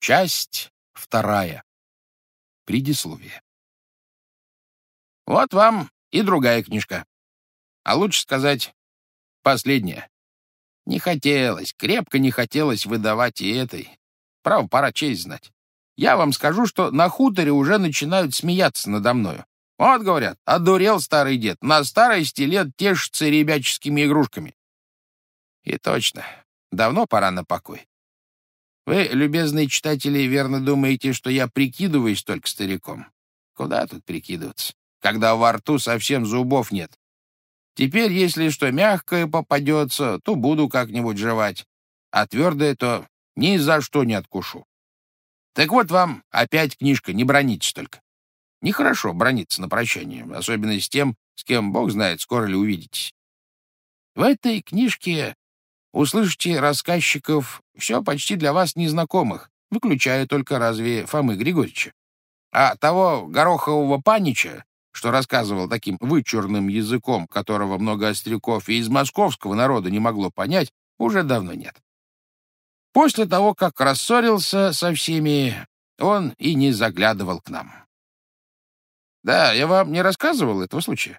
Часть вторая. Предисловие. Вот вам и другая книжка. А лучше сказать, последняя. Не хотелось, крепко не хотелось выдавать и этой. Право, пора честь знать. Я вам скажу, что на хуторе уже начинают смеяться надо мною. Вот, говорят, одурел старый дед, на старости лет тешится ребяческими игрушками. И точно, давно пора на покой. Вы, любезные читатели, верно думаете, что я прикидываюсь только стариком? Куда тут прикидываться, когда во рту совсем зубов нет? Теперь, если что мягкое попадется, то буду как-нибудь жевать, а твердое то ни за что не откушу. Так вот вам опять книжка, не бронитесь только. Нехорошо брониться на прощание, особенно с тем, с кем, бог знает, скоро ли увидитесь. В этой книжке услышите рассказчиков все почти для вас незнакомых, выключая только разве Фомы Григорьевича. А того горохового панича, что рассказывал таким вычурным языком, которого много остряков и из московского народа не могло понять, уже давно нет. После того, как рассорился со всеми, он и не заглядывал к нам. Да, я вам не рассказывал этого случая.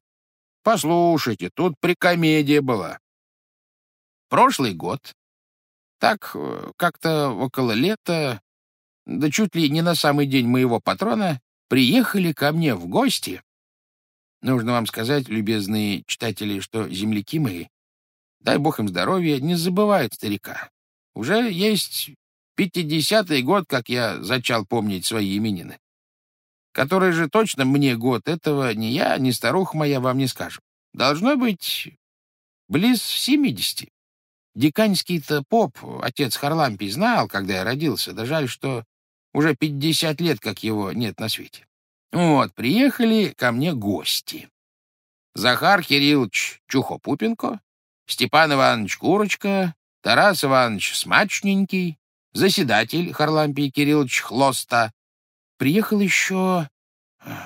Послушайте, тут прикомедия была. Прошлый год, так э, как-то около лета, да чуть ли не на самый день моего патрона, приехали ко мне в гости. Нужно вам сказать, любезные читатели, что земляки мои, дай бог им здоровья, не забывают старика. Уже есть пятидесятый год, как я зачал помнить свои именины. Который же точно мне год этого ни я, ни старуха моя вам не скажем. Должно быть близ семидесяти. Диканьский-то поп, отец Харлампий, знал, когда я родился, да жаль, что уже пятьдесят лет, как его нет на свете. Вот, приехали ко мне гости. Захар Кириллович Чухопупенко, Степан Иванович Курочка, Тарас Иванович Смачненький, заседатель Харлампий Кириллович Хлоста. Приехал еще...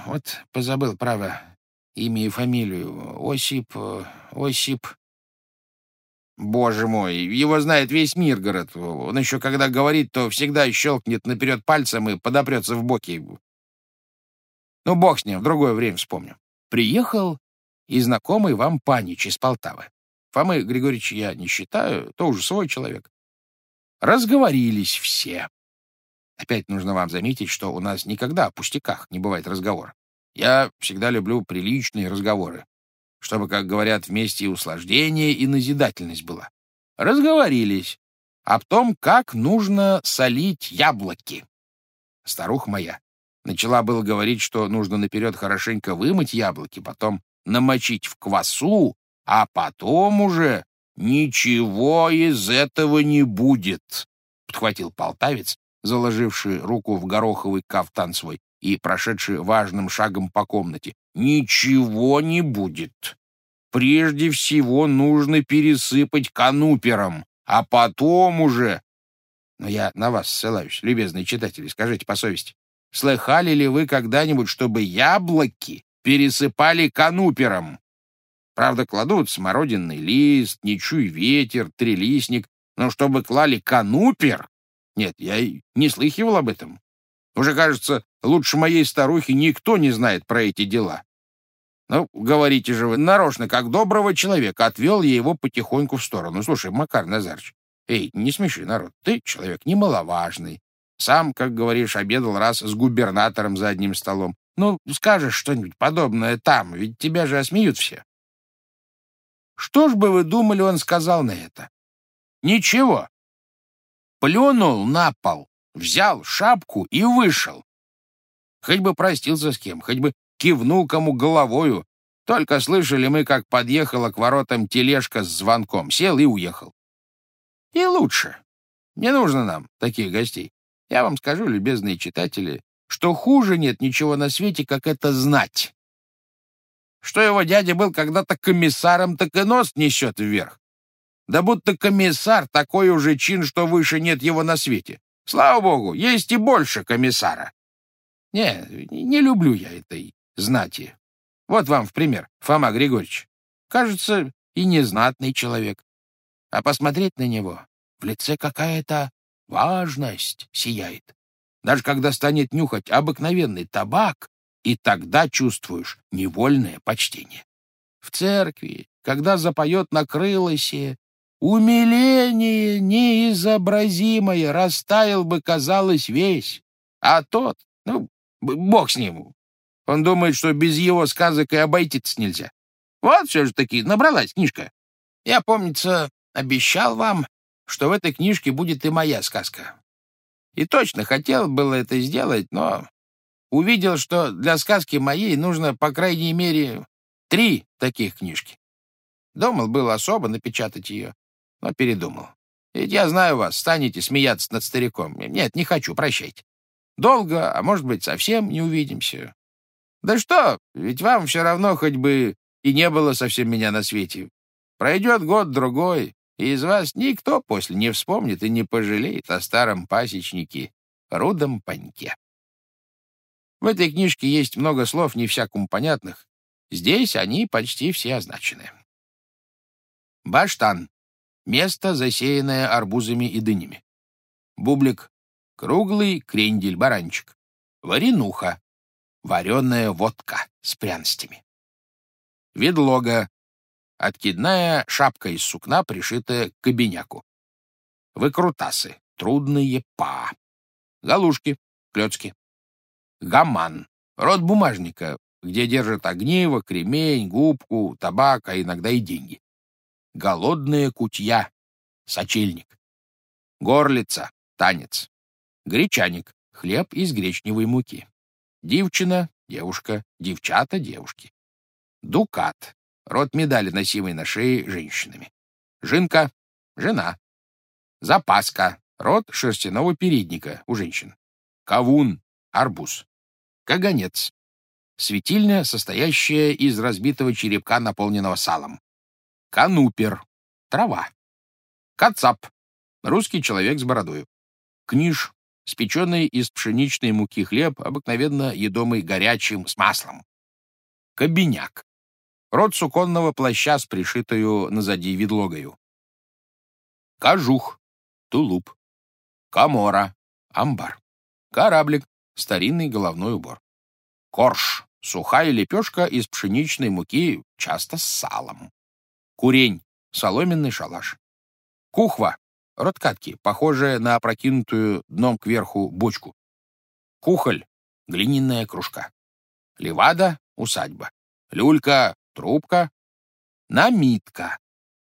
Вот позабыл, право, имя и фамилию. Осип... Осип... Боже мой, его знает весь Миргород. Он еще, когда говорит, то всегда щелкнет наперед пальцем и подопрется в боки. Ну, бог с ним, в другое время вспомню. Приехал и знакомый вам Панич из Полтавы. Фомы Григорьевич я не считаю, то уже свой человек. Разговорились все. Опять нужно вам заметить, что у нас никогда о пустяках не бывает разговора. Я всегда люблю приличные разговоры чтобы, как говорят, вместе и услаждение, и назидательность была. Разговорились об том, как нужно солить яблоки. Старуха моя начала было говорить, что нужно наперед хорошенько вымыть яблоки, потом намочить в квасу, а потом уже ничего из этого не будет, — подхватил полтавец, заложивший руку в гороховый кафтан свой и прошедший важным шагом по комнате. «Ничего не будет. Прежде всего нужно пересыпать канупером, а потом уже...» Но я на вас ссылаюсь, любезные читатели, скажите по совести. Слыхали ли вы когда-нибудь, чтобы яблоки пересыпали канупером? Правда, кладут смородинный лист, ничуй ветер, трелистник, но чтобы клали канупер? Нет, я не слыхивал об этом. Уже, кажется, лучше моей старухи никто не знает про эти дела. Ну, говорите же вы, нарочно, как доброго человека, отвел я его потихоньку в сторону. Слушай, Макар Назарыч, эй, не смеши народ, ты человек немаловажный. Сам, как говоришь, обедал раз с губернатором за одним столом. Ну, скажешь что-нибудь подобное там, ведь тебя же осмеют все. Что ж бы вы думали, он сказал на это? Ничего. Плюнул на пол взял шапку и вышел. Хоть бы простился с кем, хоть бы кивнул кому головою. Только слышали мы, как подъехала к воротам тележка с звонком, сел и уехал. И лучше. Не нужно нам таких гостей. Я вам скажу, любезные читатели, что хуже нет ничего на свете, как это знать. Что его дядя был когда-то комиссаром, так и нос несет вверх. Да будто комиссар такой уже чин, что выше нет его на свете. Слава богу, есть и больше комиссара. Не, не люблю я этой знати. Вот вам в пример, Фома Григорьевич. Кажется, и незнатный человек. А посмотреть на него, в лице какая-то важность сияет. даже когда станет нюхать обыкновенный табак, и тогда чувствуешь невольное почтение. В церкви, когда запоет на крылосе, умиление неизобразимое растаял бы, казалось, весь. А тот, ну, бог с ним, он думает, что без его сказок и обойтись нельзя. Вот все же таки набралась книжка. Я, помнится, обещал вам, что в этой книжке будет и моя сказка. И точно хотел было это сделать, но увидел, что для сказки моей нужно, по крайней мере, три таких книжки. Думал было особо напечатать ее, но передумал. Ведь я знаю вас, станете смеяться над стариком. Нет, не хочу, прощайте. Долго, а может быть, совсем не увидимся. Да что, ведь вам все равно хоть бы и не было совсем меня на свете. Пройдет год-другой, и из вас никто после не вспомнит и не пожалеет о старом пасечнике Рудом Паньке. В этой книжке есть много слов, не всякому понятных. Здесь они почти все означены. Баштан — место, засеянное арбузами и дынями. Бублик — круглый крендель-баранчик. Варенуха — вареная водка с пряностями. Ведлога Откидная шапка из сукна, пришитая к кабиняку. Выкрутасы. Трудные па. Галушки. Клёцки. Гаман. Род бумажника, где держат огниво, кремень, губку, табак, а иногда и деньги. Голодная кутья. Сочельник. Горлица. Танец. Гречаник. Хлеб из гречневой муки. Дивчина. Девушка. Девчата. Девушки. Дукат. Род медали, носимой на шее женщинами. Жинка — жена. Запаска — род шерстяного передника у женщин. Кавун — арбуз. Каганец — светильня, состоящая из разбитого черепка, наполненного салом. Канупер — трава. Кацап — русский человек с бородою. Книж — спеченный из пшеничной муки хлеб, обыкновенно едомый горячим с маслом. Кабиняк Рот суконного плаща с пришитою назади видлогою. Кожух, тулуп. Камора, амбар. Кораблик, старинный головной убор. Корж, сухая лепешка из пшеничной муки, часто с салом. Курень, соломенный шалаш. Кухва, рот катки, похожая на опрокинутую дном кверху бочку. Кухоль, глиняная кружка. Левада, усадьба. Люлька, Трубка. Намитка.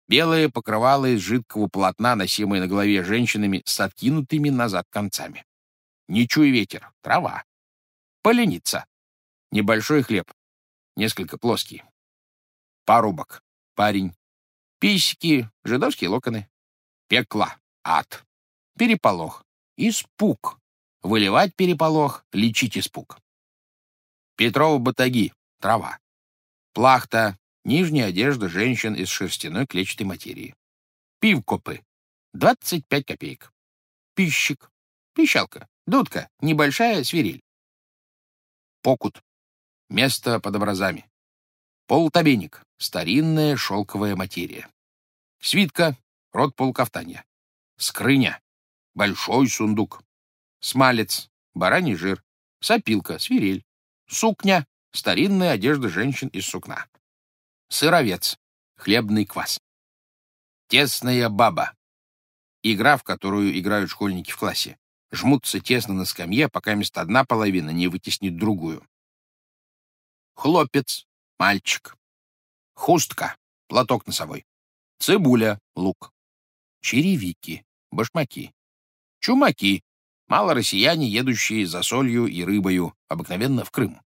Белое покрывало из жидкого полотна, носимое на голове женщинами с откинутыми назад концами. Не чуй ветер. Трава. Поленица. Небольшой хлеб. Несколько плоский. Парубок. Парень. Писики. Жидовские локоны. Пекла. Ад. Переполох. Испуг. Выливать переполох, лечить испуг. Петрова батаги. Трава. Плахта — нижняя одежда женщин из шерстяной клетчатой материи. Пивкопы — 25 копеек. Пищик — пищалка, дудка, небольшая свирель. Покут — место под образами. Полутобейник — старинная шелковая материя. Свитка — род полукафтанья. Скрыня — большой сундук. Смалец — бараний жир. Сопилка — свирель. Сукня Старинная одежда женщин из сукна. Сыровец. Хлебный квас. Тесная баба. Игра, в которую играют школьники в классе. Жмутся тесно на скамье, пока место одна половина не вытеснит другую. Хлопец. Мальчик. Хустка. Платок носовой. Цибуля. Лук. Черевики. Башмаки. Чумаки. Мало россияне, едущие за солью и рыбою, обыкновенно в Крым.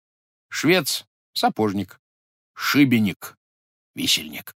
Швец — сапожник. Шибеник — висельник.